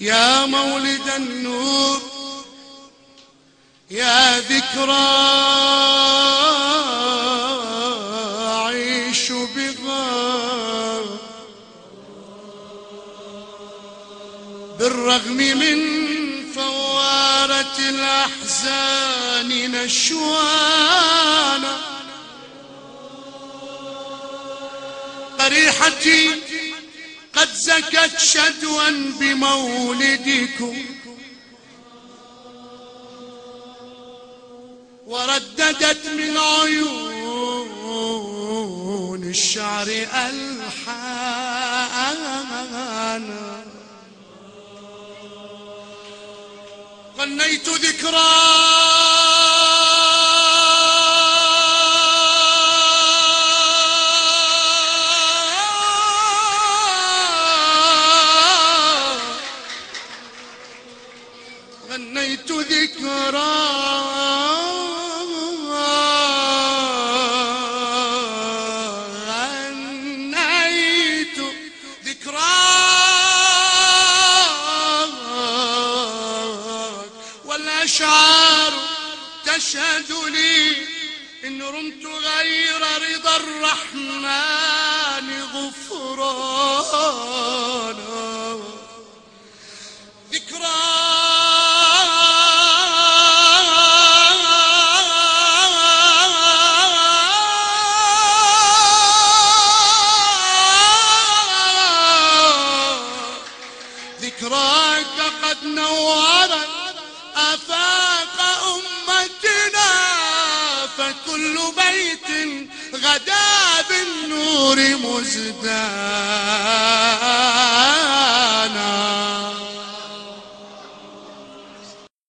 يا مولد النور يا ذكرى أعيش بها. بالرغم من فوارة الأحزان نشوانا. قريحتي قد زكت شدوا بمولدكم ورددت من عيون الشعر ألحانا غنيت ذكرى غنيت ذكرى غنيت ذكرى والأشعار تشهد لي إن رمت غير رضا الرحمن غفرانا ذكراك قد نورت آفاق أمتنا فكل بيت غدا بالنور مزدان